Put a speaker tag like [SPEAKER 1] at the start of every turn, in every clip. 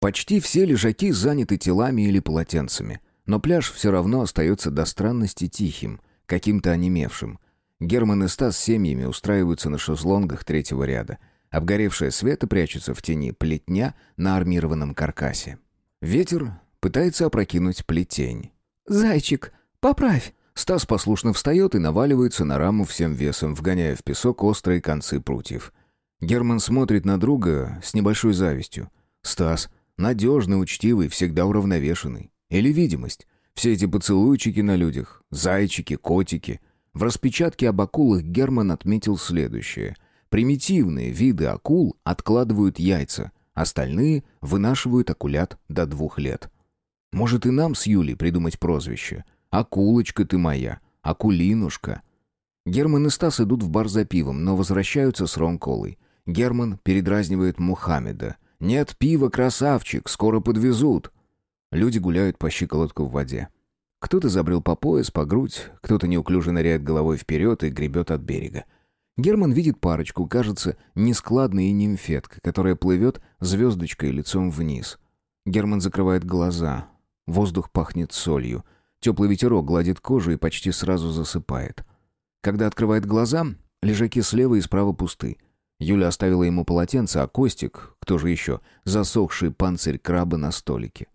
[SPEAKER 1] Почти все лежаки заняты телами или полотенцами, но пляж все равно остается до странности тихим, каким-то онемевшим. Герман и Стас с семьями устраиваются на шезлонгах третьего ряда. Обгоревшая света прячется в тени плетня на армированном каркасе. Ветер пытается опрокинуть плетень.
[SPEAKER 2] «Зайчик, поправь!»
[SPEAKER 1] Стас послушно встает и наваливается на раму всем весом, вгоняя в песок острые концы прутьев. Герман смотрит на друга с небольшой завистью. Стас надежный, учтивый, всегда уравновешенный. Или видимость. Все эти поцелуйчики на людях, зайчики, котики. В распечатке об акулах Герман отметил следующее. Примитивные виды акул откладывают яйца, остальные вынашивают акулят до двух лет. Может и нам с Юлей придумать прозвище. «Акулочка ты моя», «Акулинушка». Герман и Стас идут в бар за пивом, но возвращаются с ром-колой. Герман передразнивает Мухаммеда. «Нет пива, красавчик, скоро подвезут». Люди гуляют по щиколотку в воде. Кто-то забрел по пояс, по грудь, кто-то неуклюже ныряет головой вперед и гребет от берега. Герман видит парочку, кажется, нескладная и нимфетка, которая плывет звездочкой лицом вниз. Герман закрывает глаза. Воздух пахнет солью. Теплый ветерок гладит кожу и почти сразу засыпает. Когда открывает глаза, лежаки слева и справа пусты. Юля оставила ему полотенце, а Костик, кто же еще, засохший панцирь краба на столике.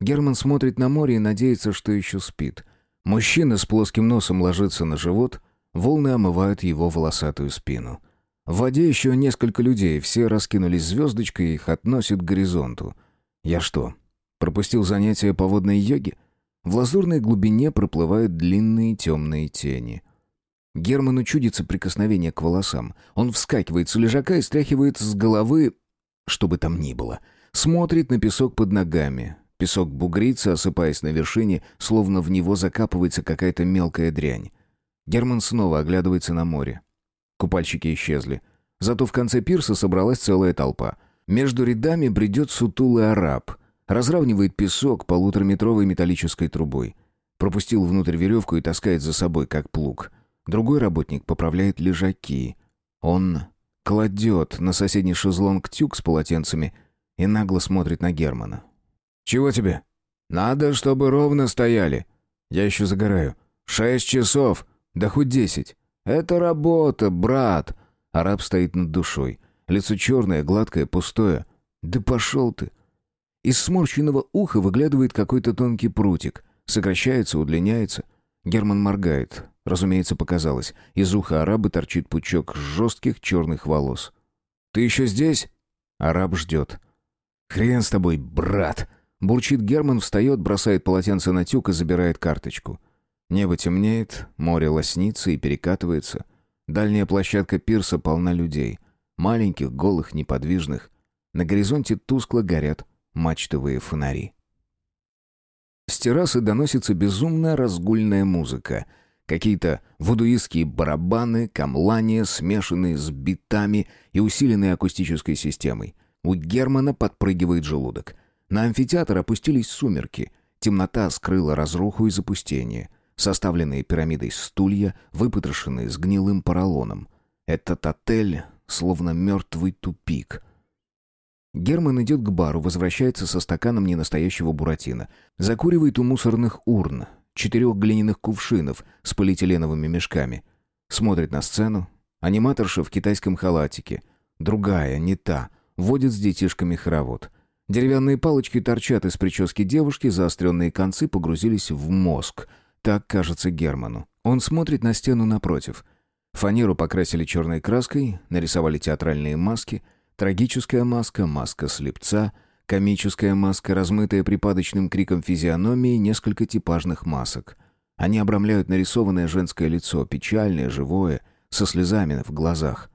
[SPEAKER 1] Герман смотрит на море и надеется, что еще спит. Мужчина с плоским носом ложится на живот, волны омывают его волосатую спину. В воде еще несколько людей, все раскинулись звездочкой и их относят к горизонту. Я что, пропустил занятия по водной йоге? В лазурной глубине проплывают длинные темные тени. Герману чудится прикосновение к волосам. Он вскакивает с лежака и стряхивает с головы, что бы там ни было. Смотрит на песок под ногами. Песок бугрится, осыпаясь на вершине, словно в него закапывается какая-то мелкая дрянь. Герман снова оглядывается на море. Купальщики исчезли. Зато в конце пирса собралась целая толпа. Между рядами бредет сутулый араб. Разравнивает песок полутораметровой металлической трубой. Пропустил внутрь веревку и таскает за собой, как плуг. Другой работник поправляет лежаки. Он кладет на соседний шезлонг тюк с полотенцами и нагло смотрит на Германа. «Чего тебе?» «Надо, чтобы ровно стояли». «Я еще загораю». «Шесть часов. Да хоть десять». «Это работа, брат». Араб стоит над душой. Лицо черное, гладкое, пустое. «Да пошел ты». Из сморщенного уха выглядывает какой-то тонкий прутик. Сокращается, удлиняется. Герман моргает. Разумеется, показалось. Из уха араба торчит пучок жестких черных волос. «Ты еще здесь?» Араб ждет. «Хрен с тобой, брат!» Бурчит Герман, встает, бросает полотенце на тюк и забирает карточку. Небо темнеет, море лоснится и перекатывается. Дальняя площадка пирса полна людей. Маленьких, голых, неподвижных. На горизонте тускло горят мачтовые фонари. С террасы доносится безумная разгульная музыка. Какие-то вудуистские барабаны, камлания, смешанные с битами и усиленные акустической системой. У Германа подпрыгивает желудок. На амфитеатр опустились сумерки. Темнота скрыла разруху и запустение. Составленные пирамидой стулья, выпотрошенные с гнилым поролоном. Этот отель словно мертвый тупик. Герман идет к бару, возвращается со стаканом ненастоящего буратино. Закуривает у мусорных урн, четырех глиняных кувшинов с полиэтиленовыми мешками. Смотрит на сцену. Аниматорша в китайском халатике. Другая, не та. Водит с детишками хоровод. Деревянные палочки торчат из прически девушки, заостренные концы погрузились в мозг. Так кажется Герману. Он смотрит на стену напротив. Фанеру покрасили черной краской, нарисовали театральные маски. Трагическая маска, маска слепца, комическая маска, размытая припадочным криком физиономии, несколько типажных масок. Они обрамляют нарисованное женское лицо, печальное, живое, со слезами в глазах.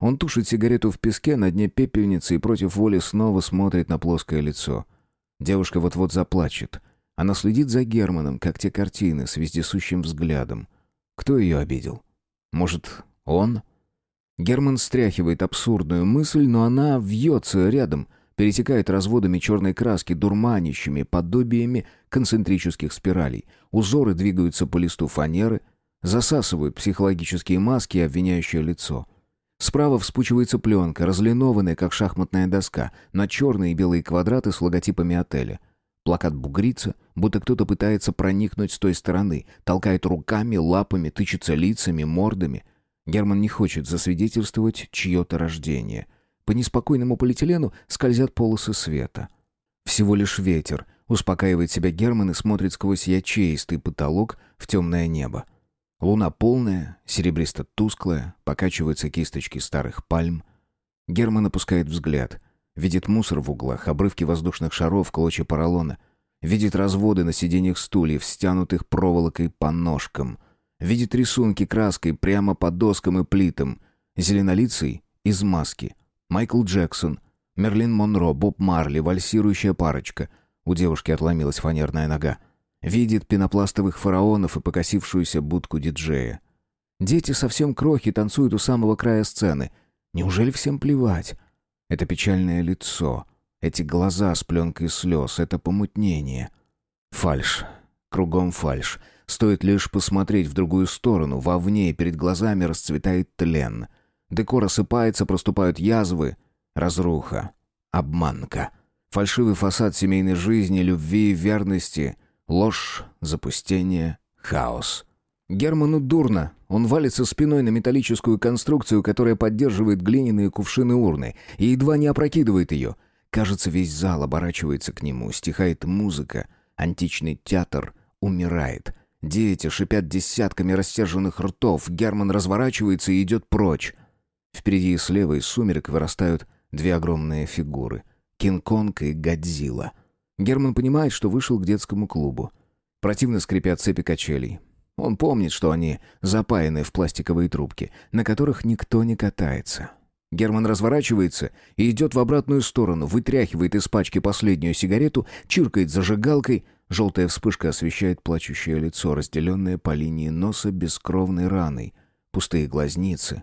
[SPEAKER 1] Он тушит сигарету в песке на дне пепельницы и против воли снова смотрит на плоское лицо. Девушка вот-вот заплачет. Она следит за Германом, как те картины, с вездесущим взглядом. Кто ее обидел? Может, он? Герман стряхивает абсурдную мысль, но она вьется рядом, перетекает разводами черной краски, дурманящими подобиями концентрических спиралей. Узоры двигаются по листу фанеры, засасывают психологические маски и обвиняющее лицо — Справа вспучивается пленка, разлинованная, как шахматная доска, на черные и белые квадраты с логотипами отеля. Плакат бугрится, будто кто-то пытается проникнуть с той стороны, толкает руками, лапами, тычется лицами, мордами. Герман не хочет засвидетельствовать чье-то рождение. По неспокойному полиэтилену скользят полосы света. Всего лишь ветер, успокаивает себя Герман и смотрит сквозь ячеистый потолок в темное небо. Луна полная, серебристо-тусклая, покачиваются кисточки старых пальм. Герман опускает взгляд. Видит мусор в углах, обрывки воздушных шаров, клочья поролона. Видит разводы на сиденьях стульев, стянутых проволокой по ножкам. Видит рисунки краской прямо по доскам и плитам. Зеленолицый из маски. Майкл Джексон. Мерлин Монро, Боб Марли, вальсирующая парочка. У девушки отломилась фанерная нога. Видит пенопластовых фараонов и покосившуюся будку диджея. Дети совсем крохи танцуют у самого края сцены. Неужели всем плевать? Это печальное лицо, эти глаза с пленкой слез, это помутнение. Фальш. Кругом фальш. Стоит лишь посмотреть в другую сторону, вовне перед глазами расцветает тлен. Декор осыпается, проступают язвы. Разруха. Обманка. Фальшивый фасад семейной жизни, любви и верности. Ложь, запустение, хаос. Герману дурно. Он валится спиной на металлическую конструкцию, которая поддерживает глиняные кувшины урны, и едва не опрокидывает ее. Кажется, весь зал оборачивается к нему, стихает музыка. Античный театр умирает. Дети шипят десятками растерженных ртов. Герман разворачивается и идет прочь. Впереди и слева из сумерек вырастают две огромные фигуры. Кинг-Конг и Годзилла. Герман понимает, что вышел к детскому клубу. Противно скрипят цепи качелей. Он помнит, что они запаяны в пластиковые трубки, на которых никто не катается. Герман разворачивается и идет в обратную сторону, вытряхивает из пачки последнюю сигарету, чиркает зажигалкой. Желтая вспышка освещает плачущее лицо, разделенное по линии носа бескровной раной, пустые глазницы.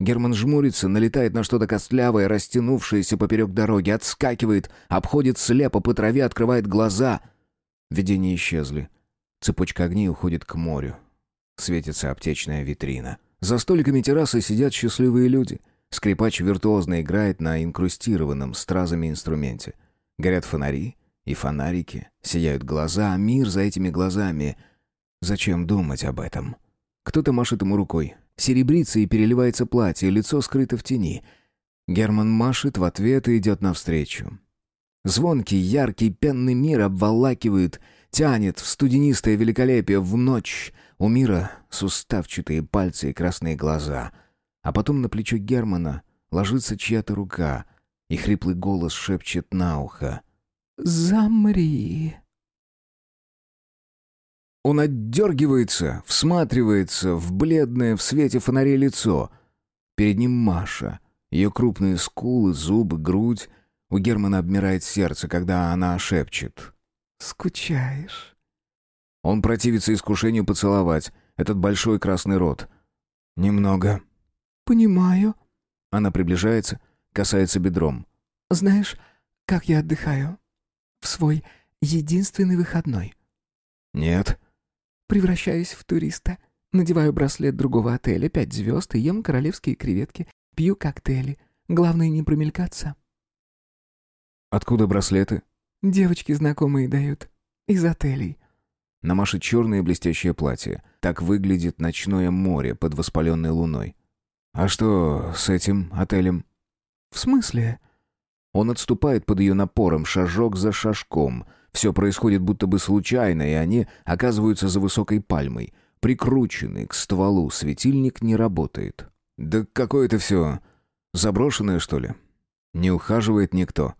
[SPEAKER 1] Герман жмурится, налетает на что-то костлявое, растянувшееся поперек дороги, отскакивает, обходит слепо по траве, открывает глаза. Видения исчезли. Цепочка огней уходит к морю. Светится аптечная витрина. За столиками террасы сидят счастливые люди. Скрипач виртуозно играет на инкрустированном стразами инструменте. Горят фонари и фонарики, сияют глаза, а мир за этими глазами. Зачем думать об этом? Кто-то машет ему рукой. Серебрится и переливается платье, лицо скрыто в тени. Герман машет в ответ и идет навстречу. Звонкий, яркий, пенный мир обволакивает, тянет в студенистое великолепие в ночь. У мира суставчатые пальцы и красные глаза. А потом на плечо Германа ложится чья-то рука, и хриплый голос шепчет на ухо.
[SPEAKER 2] «Замри».
[SPEAKER 1] Он отдергивается, всматривается в бледное в свете фонарей лицо. Перед ним Маша. Ее крупные скулы, зубы, грудь. У Германа обмирает сердце, когда она шепчет.
[SPEAKER 2] «Скучаешь?»
[SPEAKER 1] Он противится искушению поцеловать этот большой красный рот. «Немного».
[SPEAKER 2] «Понимаю».
[SPEAKER 1] Она приближается, касается бедром.
[SPEAKER 2] «Знаешь, как я отдыхаю? В свой единственный выходной».
[SPEAKER 1] «Нет».
[SPEAKER 2] Превращаюсь в туриста. Надеваю браслет другого отеля, пять звезд, и ем королевские креветки. Пью коктейли. Главное не промелькаться.
[SPEAKER 1] Откуда браслеты?
[SPEAKER 2] Девочки знакомые дают. Из отелей.
[SPEAKER 1] На Маше черное блестящее платье. Так выглядит ночное море под воспаленной луной. А что с этим отелем?
[SPEAKER 2] В смысле?
[SPEAKER 1] Он отступает под ее напором, шажок за шажком. Все происходит будто бы случайно, и они оказываются за высокой пальмой. Прикрученный к стволу светильник не работает. Да какое это все... Заброшенное, что ли? Не ухаживает никто.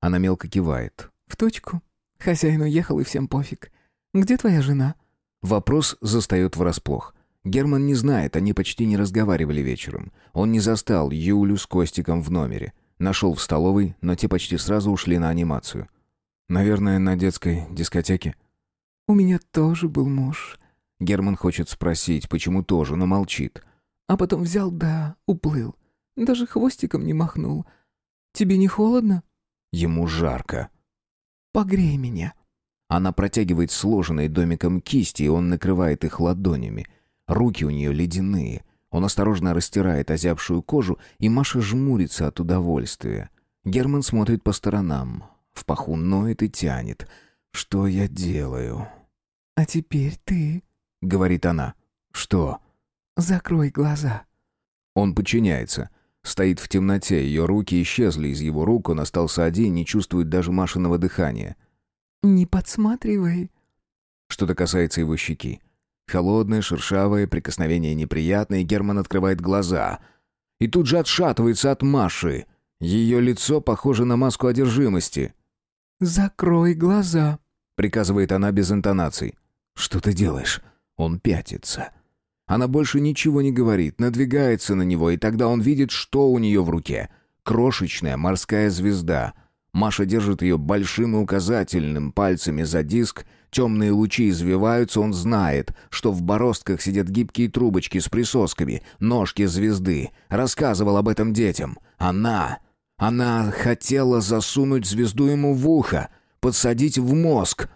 [SPEAKER 1] Она мелко кивает.
[SPEAKER 2] В точку. Хозяин уехал, и всем пофиг. Где твоя жена?
[SPEAKER 1] Вопрос застает врасплох. Герман не знает, они почти не разговаривали вечером. Он не застал Юлю с Костиком в номере. Нашел в столовой, но те почти сразу ушли на анимацию. Наверное, на детской дискотеке.
[SPEAKER 2] У меня тоже был муж.
[SPEAKER 1] Герман хочет спросить, почему тоже, но молчит.
[SPEAKER 2] А потом взял, да, уплыл. Даже хвостиком не махнул. Тебе не холодно?
[SPEAKER 1] Ему жарко.
[SPEAKER 2] Погрей меня.
[SPEAKER 1] Она протягивает сложенные домиком кисти, и он накрывает их ладонями. Руки у нее ледяные. Он осторожно растирает озябшую кожу, и Маша жмурится от удовольствия. Герман смотрит по сторонам. В паху ноет и тянет. «Что я делаю?»
[SPEAKER 2] «А теперь ты», —
[SPEAKER 1] говорит она. «Что?»
[SPEAKER 2] «Закрой глаза».
[SPEAKER 1] Он подчиняется. Стоит в темноте, ее руки исчезли из его рук, он остался один, не чувствует даже Машиного дыхания.
[SPEAKER 2] «Не подсматривай».
[SPEAKER 1] Что-то касается его щеки. Холодное, шершавое, прикосновение неприятное, Герман открывает глаза. И тут же отшатывается от Маши. Ее лицо похоже на маску одержимости.
[SPEAKER 2] «Закрой глаза», —
[SPEAKER 1] приказывает она без интонаций. «Что ты делаешь?» Он пятится. Она больше ничего не говорит, надвигается на него, и тогда он видит, что у нее в руке. Крошечная морская звезда. Маша держит ее большим и указательным пальцами за диск. Темные лучи извиваются, он знает, что в бороздках сидят гибкие трубочки с присосками, ножки звезды. Рассказывал об этом детям. Она... Она хотела засунуть звезду ему в ухо, подсадить в мозг.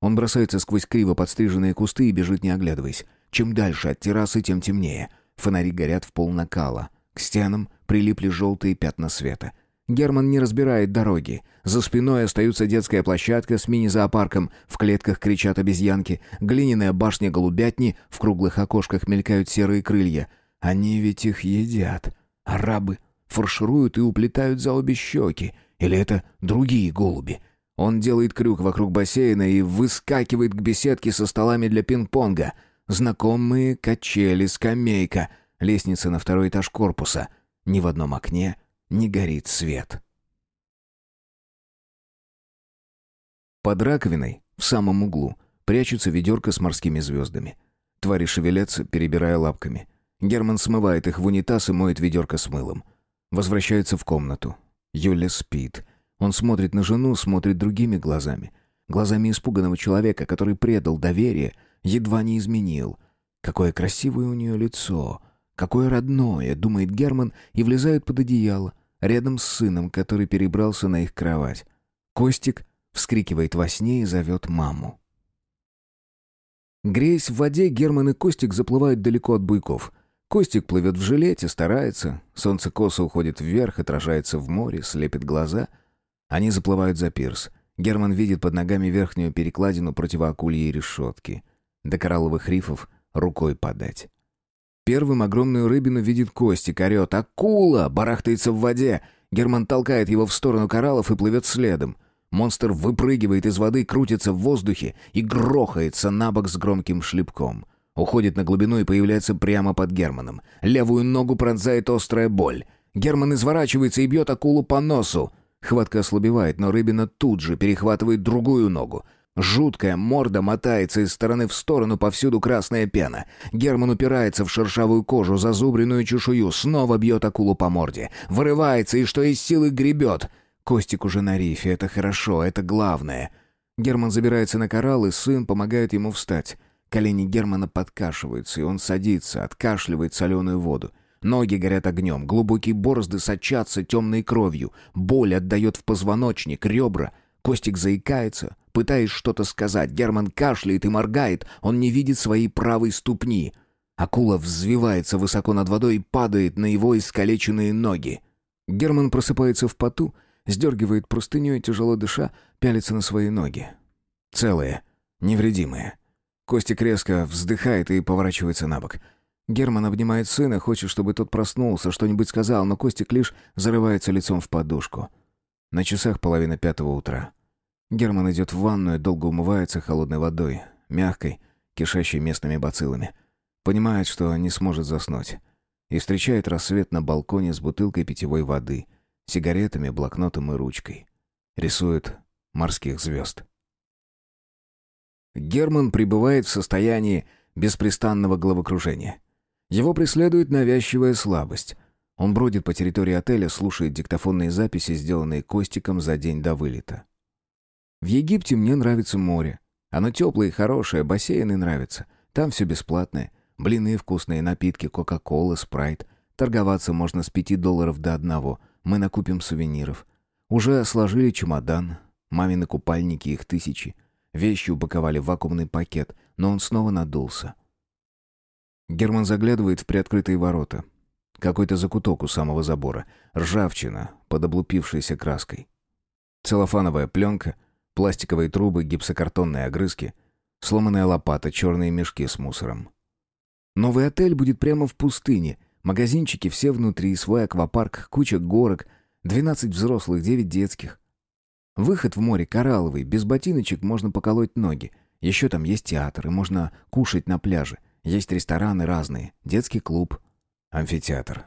[SPEAKER 1] Он бросается сквозь криво подстриженные кусты и бежит, не оглядываясь. Чем дальше от террасы, тем темнее. Фонари горят в пол накала. К стенам прилипли желтые пятна света. Герман не разбирает дороги. За спиной остаются детская площадка с мини-зоопарком, в клетках кричат обезьянки, глиняная башня голубятни, в круглых окошках мелькают серые крылья. Они ведь их едят. Арабы фаршируют и уплетают за обе щеки. Или это другие голуби? Он делает крюк вокруг бассейна и выскакивает к беседке со столами для пинг-понга. Знакомые качели, скамейка, лестница на второй этаж корпуса. Ни в одном окне не горит свет. Под раковиной, в самом углу, прячется ведерко с морскими звездами. Твари шевелятся, перебирая лапками. Герман смывает их в унитаз и моет ведерко с мылом. Возвращается в комнату. Юля спит. Он смотрит на жену, смотрит другими глазами. Глазами испуганного человека, который предал доверие, едва не изменил. Какое красивое у нее лицо, какое родное, думает Герман и влезает под одеяло, рядом с сыном, который перебрался на их кровать. Костик вскрикивает во сне и зовет маму. Греясь в воде, Герман и Костик заплывают далеко от буйков. Костик плывет в жилете, старается. Солнце косо уходит вверх, отражается в море, слепит глаза — они заплывают за пирс. Герман видит под ногами верхнюю перекладину противоакульей решетки. До коралловых рифов рукой подать. Первым огромную рыбину видит Костик, орет «Акула!» барахтается в воде. Герман толкает его в сторону кораллов и плывет следом. Монстр выпрыгивает из воды, крутится в воздухе и грохается на бок с громким шлепком. Уходит на глубину и появляется прямо под Германом. Левую ногу пронзает острая боль. Герман изворачивается и бьет акулу по носу. Хватка ослабевает, но рыбина тут же перехватывает другую ногу. Жуткая морда мотается из стороны в сторону, повсюду красная пена. Герман упирается в шершавую кожу, зазубренную чешую, снова бьет акулу по морде. Вырывается и что из силы гребет. Костик уже на рифе, это хорошо, это главное. Герман забирается на коралл, и сын помогает ему встать. Колени Германа подкашиваются, и он садится, откашливает соленую воду. Ноги горят огнем, глубокие борозды сочатся темной кровью, боль отдает в позвоночник, ребра. Костик заикается, пытаясь что-то сказать. Герман кашляет и моргает, он не видит своей правой ступни. Акула взвивается высоко над водой и падает на его искалеченные ноги. Герман просыпается в поту, сдергивает простыню и, тяжело дыша, пялится на свои ноги. Целые, невредимые. Костик резко вздыхает и поворачивается на бок — Герман обнимает сына, хочет, чтобы тот проснулся, что-нибудь сказал, но Костик лишь зарывается лицом в подушку. На часах половина пятого утра. Герман идет в ванную, долго умывается холодной водой, мягкой, кишащей местными бациллами. Понимает, что не сможет заснуть. И встречает рассвет на балконе с бутылкой питьевой воды, сигаретами, блокнотом и ручкой. Рисует морских звезд. Герман пребывает в состоянии беспрестанного головокружения. Его преследует навязчивая слабость. Он бродит по территории отеля, слушает диктофонные записи, сделанные Костиком за день до вылета. В Египте мне нравится море. Оно теплое и хорошее, бассейны нравятся. Там все бесплатное. Блины вкусные, напитки, кока-кола, спрайт. Торговаться можно с пяти долларов до одного. Мы накупим сувениров. Уже сложили чемодан. Мамины купальники, их тысячи. Вещи упаковали в вакуумный пакет, но он снова надулся. Герман заглядывает в приоткрытые ворота. Какой-то закуток у самого забора. Ржавчина под облупившейся краской. Целлофановая пленка, пластиковые трубы, гипсокартонные огрызки, сломанная лопата, черные мешки с мусором. Новый отель будет прямо в пустыне. Магазинчики все внутри, свой аквапарк, куча горок, 12 взрослых, 9 детских. Выход в море коралловый, без ботиночек можно поколоть ноги. Еще там есть театр, и можно кушать на пляже. Есть рестораны разные, детский клуб, амфитеатр.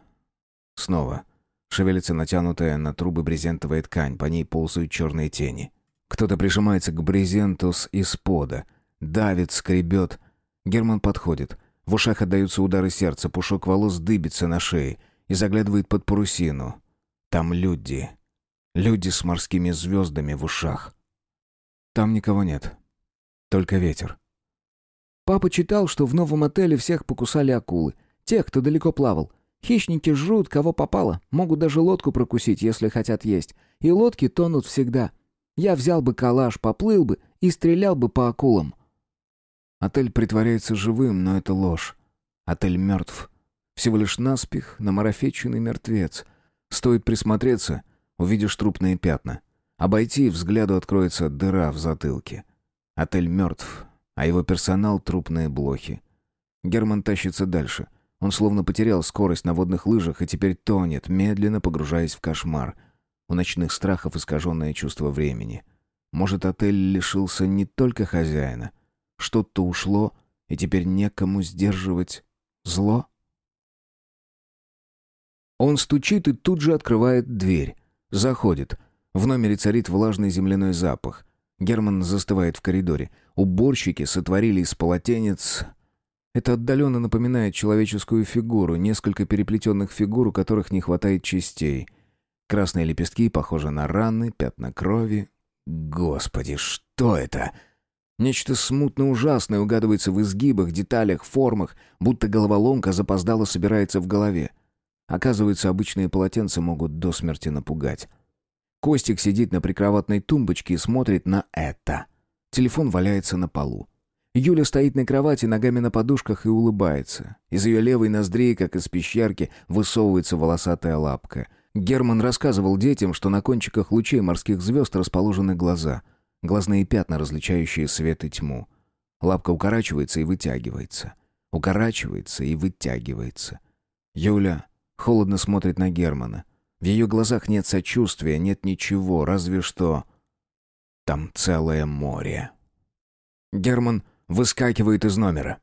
[SPEAKER 1] Снова. Шевелится натянутая на трубы брезентовая ткань, по ней ползают черные тени. Кто-то прижимается к брезенту с испода. Давит, скребет. Герман подходит. В ушах отдаются удары сердца, пушок волос дыбится на шее и заглядывает под парусину. Там люди. Люди с морскими звездами в ушах. Там никого нет. Только ветер.
[SPEAKER 2] Папа читал, что в новом отеле всех покусали акулы. Тех, кто далеко плавал. Хищники жрут, кого попало. Могут даже лодку прокусить, если хотят есть. И лодки тонут всегда. Я взял бы калаш, поплыл бы и стрелял бы по акулам.
[SPEAKER 1] Отель притворяется живым, но это ложь. Отель мертв. Всего лишь наспех, намарафеченный мертвец. Стоит присмотреться, увидишь трупные пятна. Обойти, взгляду откроется дыра в затылке. Отель мертв, а его персонал — трупные блохи. Герман тащится дальше. Он словно потерял скорость на водных лыжах и теперь тонет, медленно погружаясь в кошмар. У ночных страхов искаженное чувство времени. Может, отель лишился не только хозяина. Что-то ушло, и теперь некому сдерживать зло? Он стучит и тут же открывает дверь. Заходит. В номере царит влажный земляной запах. Герман застывает в коридоре. Уборщики сотворили из полотенец... Это отдаленно напоминает человеческую фигуру, несколько переплетенных фигур, у которых не хватает частей. Красные лепестки похожи на раны, пятна крови. Господи, что это? Нечто смутно ужасное угадывается в изгибах, деталях, формах, будто головоломка запоздало собирается в голове. Оказывается, обычные полотенца могут до смерти напугать. Костик сидит на прикроватной тумбочке и смотрит на это. Телефон валяется на полу. Юля стоит на кровати, ногами на подушках и улыбается. Из ее левой ноздри, как из пещерки, высовывается волосатая лапка. Герман рассказывал детям, что на кончиках лучей морских звезд расположены глаза. Глазные пятна, различающие свет и тьму. Лапка укорачивается и вытягивается. Укорачивается и вытягивается. Юля холодно смотрит на Германа. В ее глазах нет сочувствия, нет ничего, разве что... Там целое море. Герман выскакивает из номера.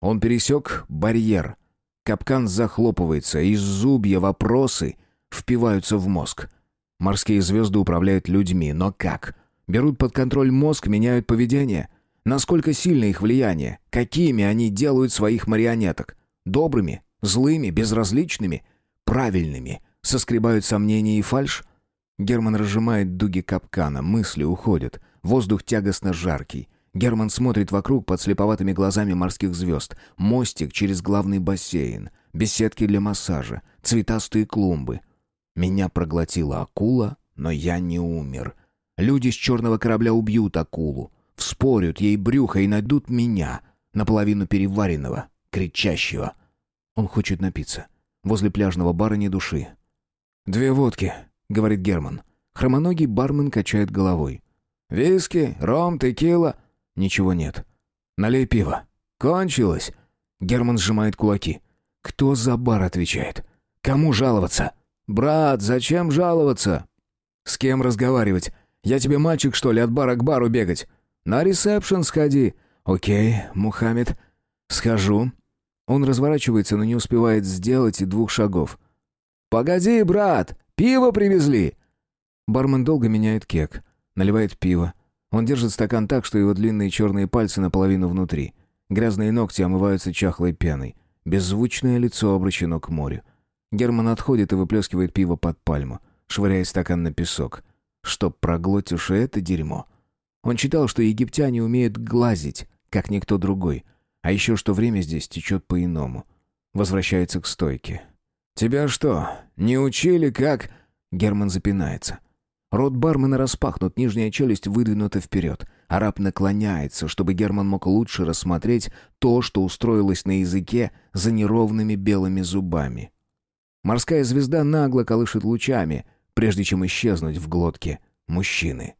[SPEAKER 1] Он пересек барьер. Капкан захлопывается, и зубья вопросы впиваются в мозг. Морские звезды управляют людьми, но как? Берут под контроль мозг, меняют поведение? Насколько сильно их влияние? Какими они делают своих марионеток? Добрыми? Злыми? Безразличными? правильными, соскребают сомнения и фальшь? Герман разжимает дуги капкана, мысли уходят, воздух тягостно жаркий. Герман смотрит вокруг под слеповатыми глазами морских звезд, мостик через главный бассейн, беседки для массажа, цветастые клумбы. Меня проглотила акула, но я не умер. Люди с черного корабля убьют акулу, вспорют ей брюхо и найдут меня, наполовину переваренного, кричащего. Он хочет напиться. Возле пляжного бара ни души. «Две водки», — говорит Герман. Хромоногий бармен качает головой. «Виски, ром, текила...» «Ничего нет». «Налей пиво». «Кончилось». Герман сжимает кулаки. «Кто за бар отвечает? Кому жаловаться?» «Брат, зачем жаловаться?» «С кем разговаривать? Я тебе мальчик, что ли, от бара к бару бегать?» «На ресепшн сходи». «Окей, Мухаммед». «Схожу. Он разворачивается, но не успевает сделать и двух шагов. «Погоди, брат! Пиво привезли!» Бармен долго меняет кек, наливает пиво. Он держит стакан так, что его длинные черные пальцы наполовину внутри. Грязные ногти омываются чахлой пеной. Беззвучное лицо обращено к морю. Герман отходит и выплескивает пиво под пальму, швыряя стакан на песок. Чтоб проглотишь это дерьмо. Он читал, что египтяне умеют глазить, как никто другой — а еще что время здесь течет по-иному. Возвращается к стойке. «Тебя что, не учили, как...» Герман запинается. Рот бармена распахнут, нижняя челюсть выдвинута вперед. Араб наклоняется, чтобы Герман мог лучше рассмотреть то, что устроилось на языке за неровными белыми зубами. Морская звезда нагло колышет лучами, прежде чем исчезнуть в глотке мужчины.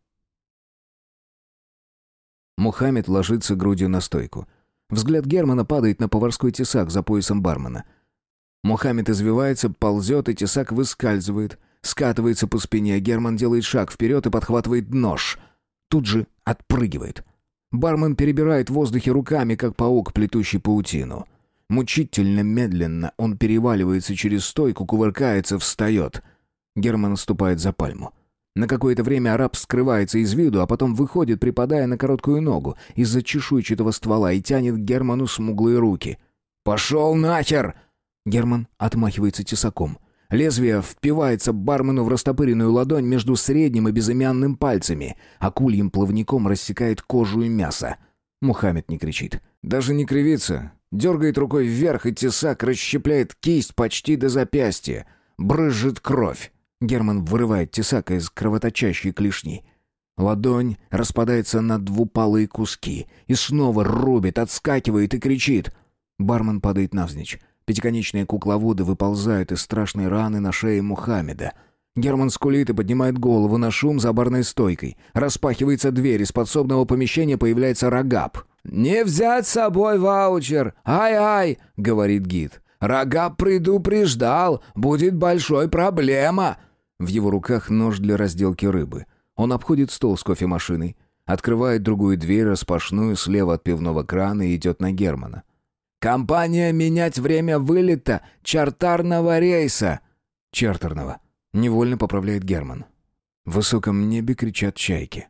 [SPEAKER 1] Мухаммед ложится грудью на стойку. Взгляд Германа падает на поварской тесак за поясом бармена. Мухаммед извивается, ползет, и тесак выскальзывает, скатывается по спине. Герман делает шаг вперед и подхватывает нож. Тут же отпрыгивает. Бармен перебирает в воздухе руками, как паук, плетущий паутину. Мучительно медленно он переваливается через стойку, кувыркается, встает. Герман ступает за пальму. На какое-то время араб скрывается из виду, а потом выходит, припадая на короткую ногу из-за чешуйчатого ствола и тянет Герману смуглые руки. «Пошел нахер!» Герман отмахивается тесаком. Лезвие впивается бармену в растопыренную ладонь между средним и безымянным пальцами. Акульим плавником рассекает кожу и мясо. Мухаммед не кричит. Даже не кривится. Дергает рукой вверх, и тесак расщепляет кисть почти до запястья. Брызжет кровь. Герман вырывает тесак из кровоточащей клешни. Ладонь распадается на двупалые куски и снова рубит, отскакивает и кричит. Бармен падает навзничь. Пятиконечные кукловоды выползают из страшной раны на шее Мухаммеда. Герман скулит и поднимает голову на шум за барной стойкой. Распахивается дверь, из подсобного помещения появляется Рогаб. «Не взять с собой ваучер! Ай-ай!» — говорит гид. «Рогаб предупреждал! Будет большой проблема!» В его руках нож для разделки рыбы. Он обходит стол с кофемашиной, открывает другую дверь, распашную, слева от пивного крана и идет на Германа. Компания менять время вылета чартарного рейса. Чартерного. Невольно поправляет Герман. В высоком небе кричат чайки.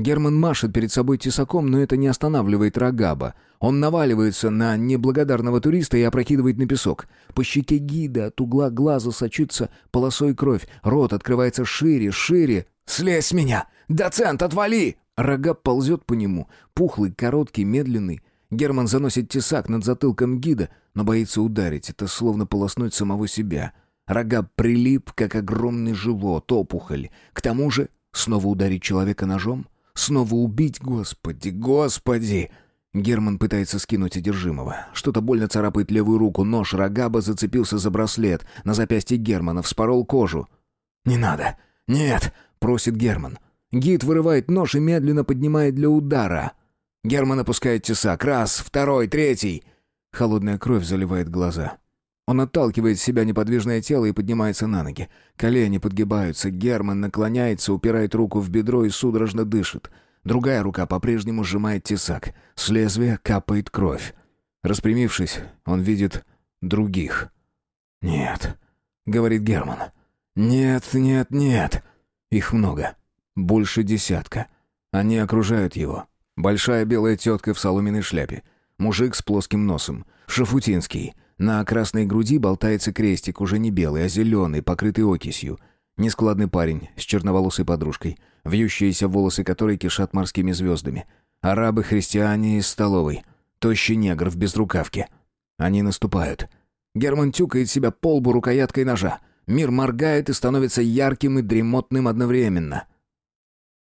[SPEAKER 1] Герман машет перед собой тесаком, но это не останавливает Рогаба. Он наваливается на неблагодарного туриста и опрокидывает на песок. По щеке гида от угла глаза сочится полосой кровь. Рот открывается шире, шире. «Слезь с меня! Доцент, отвали!» Рогаб ползет по нему. Пухлый, короткий, медленный. Герман заносит тесак над затылком гида, но боится ударить. Это словно полоснуть самого себя. Рога прилип, как огромный живот, опухоль. К тому же снова ударить человека ножом? Снова убить? Господи, господи! Герман пытается скинуть одержимого. Что-то больно царапает левую руку. Нож Рогаба зацепился за браслет. На запястье Германа вспорол кожу. «Не надо! Нет!» — просит Герман. Гид вырывает нож и медленно поднимает для удара. Герман опускает тесак. Раз, второй, третий. Холодная кровь заливает глаза. Он отталкивает с себя неподвижное тело и поднимается на ноги. Колени подгибаются. Герман наклоняется, упирает руку в бедро и судорожно дышит. Другая рука по-прежнему сжимает тесак. С лезвия капает кровь. Распрямившись, он видит других. «Нет», — говорит Герман. «Нет, нет, нет». Их много. Больше десятка. Они окружают его. Большая белая тетка в соломенной шляпе. Мужик с плоским носом. Шафутинский. На красной груди болтается крестик, уже не белый, а зеленый, покрытый окисью. Нескладный парень с черноволосой подружкой, вьющиеся волосы которой кишат морскими звездами. Арабы-христиане из столовой. Тощий негр в безрукавке. Они наступают. Герман тюкает себя по лбу рукояткой ножа. Мир моргает и становится ярким и дремотным одновременно.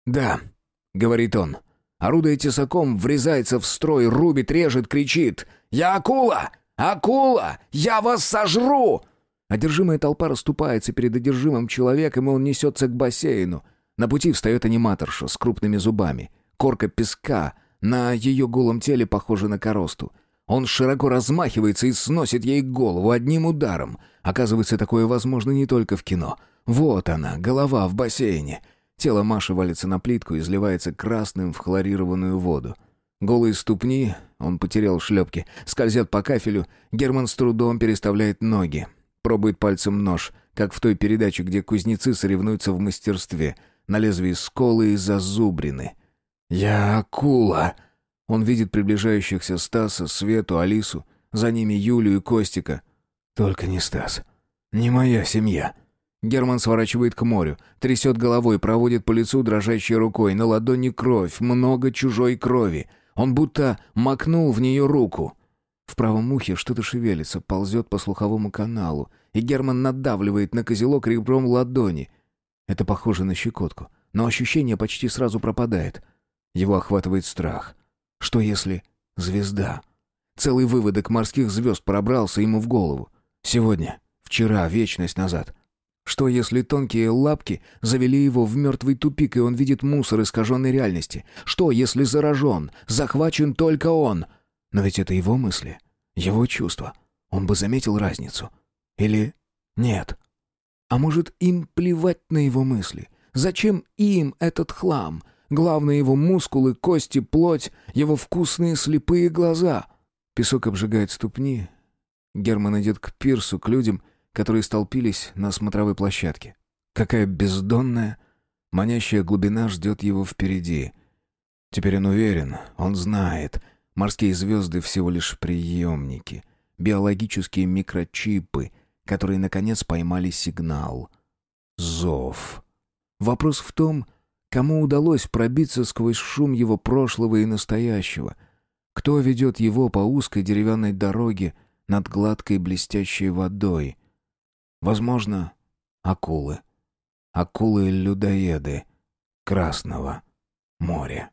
[SPEAKER 1] «Да», — говорит он, — Орудуя тесаком, врезается в строй, рубит, режет, кричит. «Я акула! Акула! Я вас сожру!» Одержимая толпа расступается перед одержимым человеком, и он несется к бассейну. На пути встает аниматорша с крупными зубами. Корка песка на ее голом теле похожа на коросту. Он широко размахивается и сносит ей голову одним ударом. Оказывается, такое возможно не только в кино. Вот она, голова в бассейне. Тело Маши валится на плитку и изливается красным в хлорированную воду. Голые ступни, он потерял шлепки, скользят по кафелю, Герман с трудом переставляет ноги. Пробует пальцем нож, как в той передаче, где кузнецы соревнуются в мастерстве. На лезвии сколы и зазубрины. «Я акула!» Он видит приближающихся Стаса, Свету, Алису, за ними Юлю и Костика. «Только не Стас. Не моя семья. Герман сворачивает к морю, трясет головой, проводит по лицу дрожащей рукой. На ладони кровь, много чужой крови. Он будто макнул в нее руку. В правом ухе что-то шевелится, ползет по слуховому каналу, и Герман надавливает на козелок ребром ладони. Это похоже на щекотку, но ощущение почти сразу пропадает. Его охватывает страх. Что если звезда? Целый выводок морских звезд пробрался ему в голову. Сегодня, вчера, вечность назад. Что если тонкие лапки завели его в мертвый тупик, и он видит мусор искаженной реальности? Что если заражен, захвачен только он? Но ведь это его мысли, его чувства. Он бы заметил разницу. Или нет? А может, им плевать на его мысли? Зачем им этот хлам? Главное его мускулы, кости, плоть, его вкусные слепые глаза. Песок обжигает ступни. Герман идет к пирсу, к людям, которые столпились на смотровой площадке. Какая бездонная, манящая глубина ждет его впереди. Теперь он уверен, он знает. Морские звезды всего лишь приемники, биологические микрочипы, которые, наконец, поймали сигнал. Зов. Вопрос в том, Кому удалось пробиться сквозь шум его прошлого и настоящего? Кто ведет его по узкой деревянной дороге над гладкой блестящей водой? Возможно, акулы. Акулы-людоеды Красного моря.